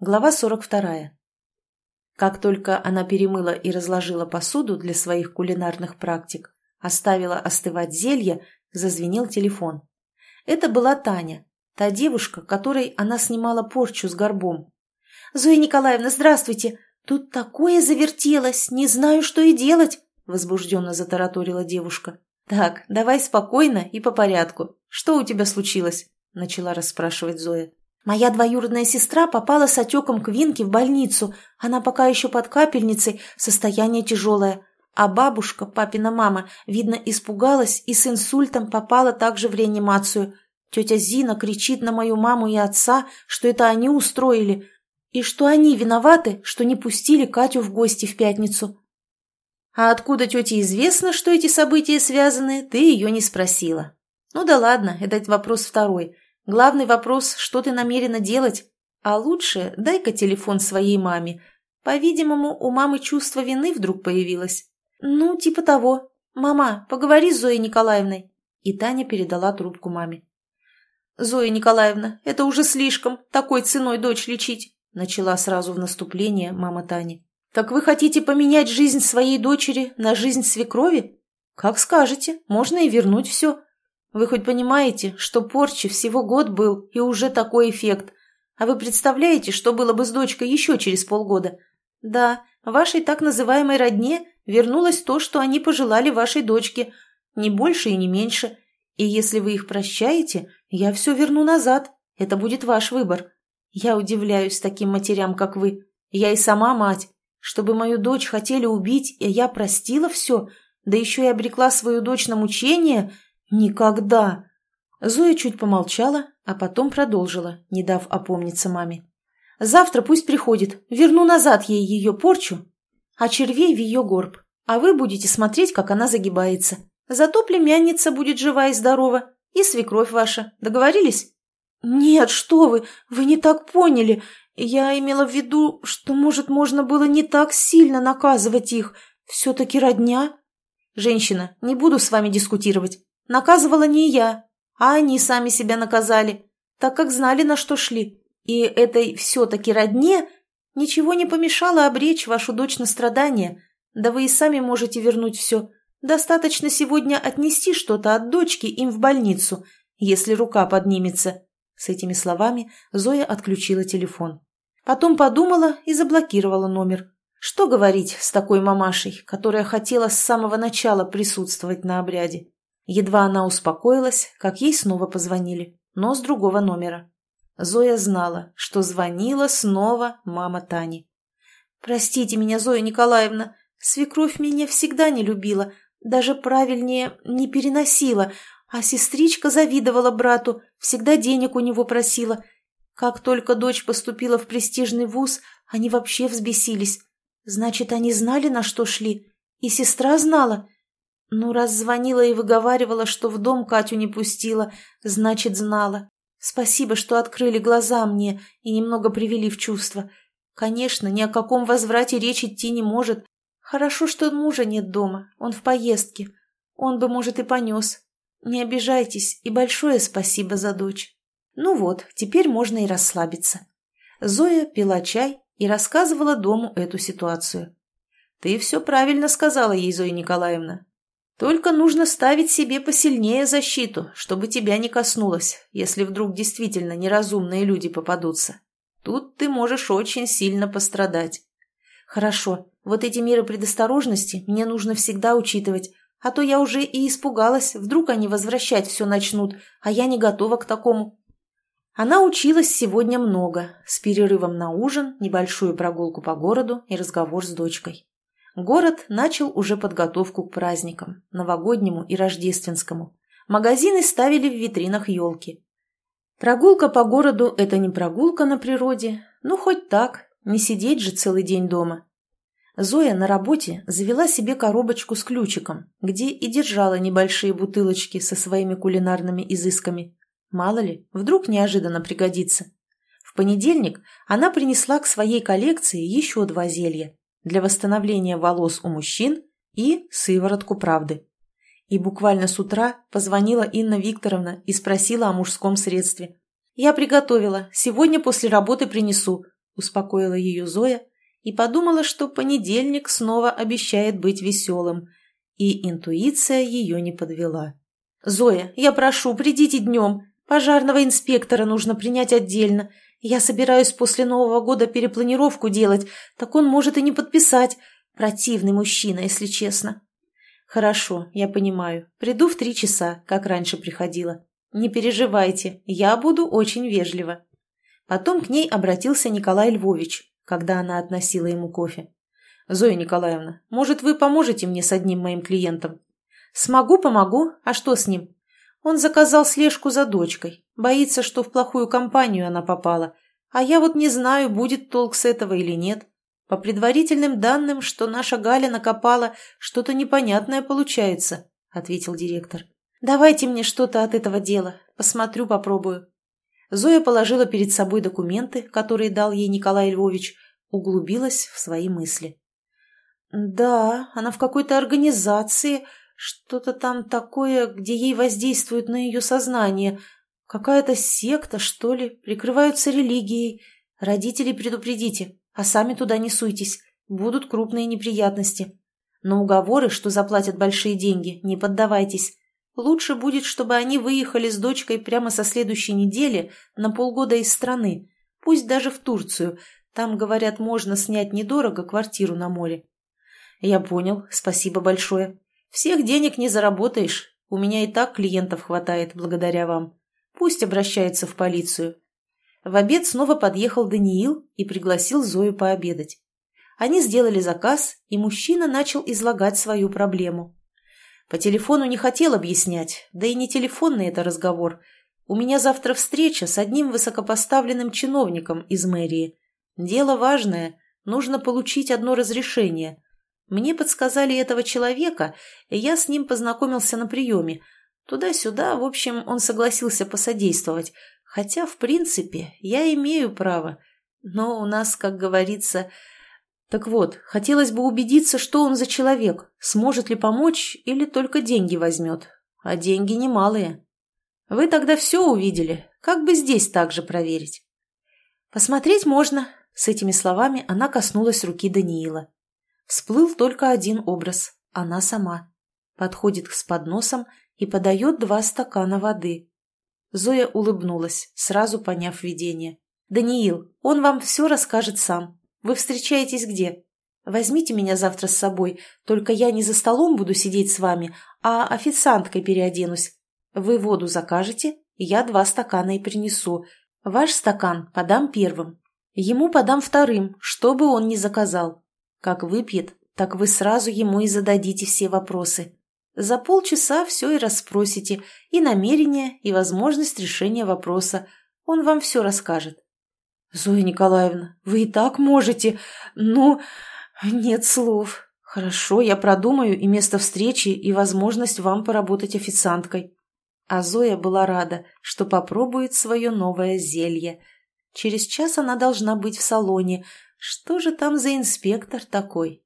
Глава 42. Как только она перемыла и разложила посуду для своих кулинарных практик, оставила остывать зелье, зазвенел телефон. Это была Таня, та девушка, которой она снимала порчу с горбом. «Зоя Николаевна, здравствуйте! Тут такое завертелось, не знаю, что и делать!» возбужденно затараторила девушка. «Так, давай спокойно и по порядку. Что у тебя случилось?» начала расспрашивать Зоя. Моя двоюродная сестра попала с отеком к Винке в больницу. Она пока еще под капельницей, состояние тяжелое. А бабушка, папина мама, видно, испугалась и с инсультом попала также в реанимацию. Тетя Зина кричит на мою маму и отца, что это они устроили, и что они виноваты, что не пустили Катю в гости в пятницу. А откуда тете известно, что эти события связаны, ты ее не спросила. Ну да ладно, этот вопрос второй – Главный вопрос, что ты намерена делать? А лучше дай-ка телефон своей маме. По-видимому, у мамы чувство вины вдруг появилось. Ну, типа того. Мама, поговори с Зоей Николаевной. И Таня передала трубку маме. «Зоя Николаевна, это уже слишком, такой ценой дочь лечить», начала сразу в наступление мама Тани. «Так вы хотите поменять жизнь своей дочери на жизнь свекрови? Как скажете, можно и вернуть все. Вы хоть понимаете, что порчи всего год был, и уже такой эффект? А вы представляете, что было бы с дочкой еще через полгода? Да, вашей так называемой родне вернулось то, что они пожелали вашей дочке, не больше и не меньше. И если вы их прощаете, я все верну назад. Это будет ваш выбор. Я удивляюсь таким матерям, как вы. Я и сама мать. Чтобы мою дочь хотели убить, и я простила все, да еще и обрекла свою дочь на мучение – «Никогда!» Зоя чуть помолчала, а потом продолжила, не дав опомниться маме. «Завтра пусть приходит. Верну назад ей ее порчу, а червей в ее горб. А вы будете смотреть, как она загибается. Зато племянница будет жива и здорова. И свекровь ваша. Договорились?» «Нет, что вы! Вы не так поняли. Я имела в виду, что, может, можно было не так сильно наказывать их. Все-таки родня». «Женщина, не буду с вами дискутировать. Наказывала не я, а они сами себя наказали, так как знали, на что шли. И этой все-таки родне ничего не помешало обречь вашу дочь на страдания. Да вы и сами можете вернуть все. Достаточно сегодня отнести что-то от дочки им в больницу, если рука поднимется». С этими словами Зоя отключила телефон. Потом подумала и заблокировала номер. Что говорить с такой мамашей, которая хотела с самого начала присутствовать на обряде? Едва она успокоилась, как ей снова позвонили, но с другого номера. Зоя знала, что звонила снова мама Тани. «Простите меня, Зоя Николаевна, свекровь меня всегда не любила, даже правильнее не переносила, а сестричка завидовала брату, всегда денег у него просила. Как только дочь поступила в престижный вуз, они вообще взбесились. Значит, они знали, на что шли, и сестра знала». Ну, раз звонила и выговаривала, что в дом Катю не пустила, значит, знала. Спасибо, что открыли глаза мне и немного привели в чувство. Конечно, ни о каком возврате речь идти не может. Хорошо, что мужа нет дома, он в поездке. Он бы, может, и понес. Не обижайтесь, и большое спасибо за дочь. Ну вот, теперь можно и расслабиться. Зоя пила чай и рассказывала дому эту ситуацию. «Ты все правильно сказала ей, Зоя Николаевна. Только нужно ставить себе посильнее защиту, чтобы тебя не коснулось, если вдруг действительно неразумные люди попадутся. Тут ты можешь очень сильно пострадать. Хорошо, вот эти меры предосторожности мне нужно всегда учитывать, а то я уже и испугалась, вдруг они возвращать все начнут, а я не готова к такому. Она училась сегодня много, с перерывом на ужин, небольшую прогулку по городу и разговор с дочкой. Город начал уже подготовку к праздникам, новогоднему и рождественскому. Магазины ставили в витринах елки. Прогулка по городу – это не прогулка на природе, ну хоть так, не сидеть же целый день дома. Зоя на работе завела себе коробочку с ключиком, где и держала небольшие бутылочки со своими кулинарными изысками. Мало ли, вдруг неожиданно пригодится. В понедельник она принесла к своей коллекции еще два зелья для восстановления волос у мужчин и сыворотку правды. И буквально с утра позвонила Инна Викторовна и спросила о мужском средстве. «Я приготовила. Сегодня после работы принесу. успокоила ее Зоя и подумала, что понедельник снова обещает быть веселым. И интуиция ее не подвела. «Зоя, я прошу, придите днем. Пожарного инспектора нужно принять отдельно. Я собираюсь после Нового года перепланировку делать, так он может и не подписать. Противный мужчина, если честно». «Хорошо, я понимаю. Приду в три часа, как раньше приходила. Не переживайте, я буду очень вежлива». Потом к ней обратился Николай Львович, когда она относила ему кофе. «Зоя Николаевна, может, вы поможете мне с одним моим клиентом?» «Смогу, помогу. А что с ним?» «Он заказал слежку за дочкой. Боится, что в плохую компанию она попала. А я вот не знаю, будет толк с этого или нет. По предварительным данным, что наша Галя накопала, что-то непонятное получается», — ответил директор. «Давайте мне что-то от этого дела. Посмотрю, попробую». Зоя положила перед собой документы, которые дал ей Николай Львович, углубилась в свои мысли. «Да, она в какой-то организации, что-то там такое, где ей воздействуют на ее сознание. Какая-то секта, что ли, прикрываются религией. Родителей предупредите, а сами туда не суйтесь, будут крупные неприятности. На уговоры, что заплатят большие деньги, не поддавайтесь. Лучше будет, чтобы они выехали с дочкой прямо со следующей недели на полгода из страны, пусть даже в Турцию. Там, говорят, можно снять недорого квартиру на море. Я понял, спасибо большое. Всех денег не заработаешь. У меня и так клиентов хватает благодаря вам. Пусть обращается в полицию. В обед снова подъехал Даниил и пригласил Зою пообедать. Они сделали заказ, и мужчина начал излагать свою проблему. По телефону не хотел объяснять, да и не телефонный это разговор. У меня завтра встреча с одним высокопоставленным чиновником из мэрии. Дело важное, нужно получить одно разрешение. Мне подсказали этого человека, и я с ним познакомился на приеме. Туда-сюда, в общем, он согласился посодействовать. Хотя, в принципе, я имею право. Но у нас, как говорится, так вот, хотелось бы убедиться, что он за человек, сможет ли помочь или только деньги возьмет. А деньги немалые. Вы тогда все увидели, как бы здесь также проверить. Посмотреть можно. С этими словами она коснулась руки Даниила. Всплыл только один образ – она сама. Подходит с подносом и подает два стакана воды. Зоя улыбнулась, сразу поняв видение. «Даниил, он вам все расскажет сам. Вы встречаетесь где? Возьмите меня завтра с собой, только я не за столом буду сидеть с вами, а официанткой переоденусь. Вы воду закажете, я два стакана и принесу. Ваш стакан подам первым. Ему подам вторым, чтобы он не заказал. Как выпьет, так вы сразу ему и зададите все вопросы. За полчаса все и расспросите, и намерение, и возможность решения вопроса. Он вам все расскажет. «Зоя Николаевна, вы и так можете, но нет слов. Хорошо, я продумаю и место встречи, и возможность вам поработать официанткой». А Зоя была рада, что попробует свое новое зелье. Через час она должна быть в салоне. Что же там за инспектор такой?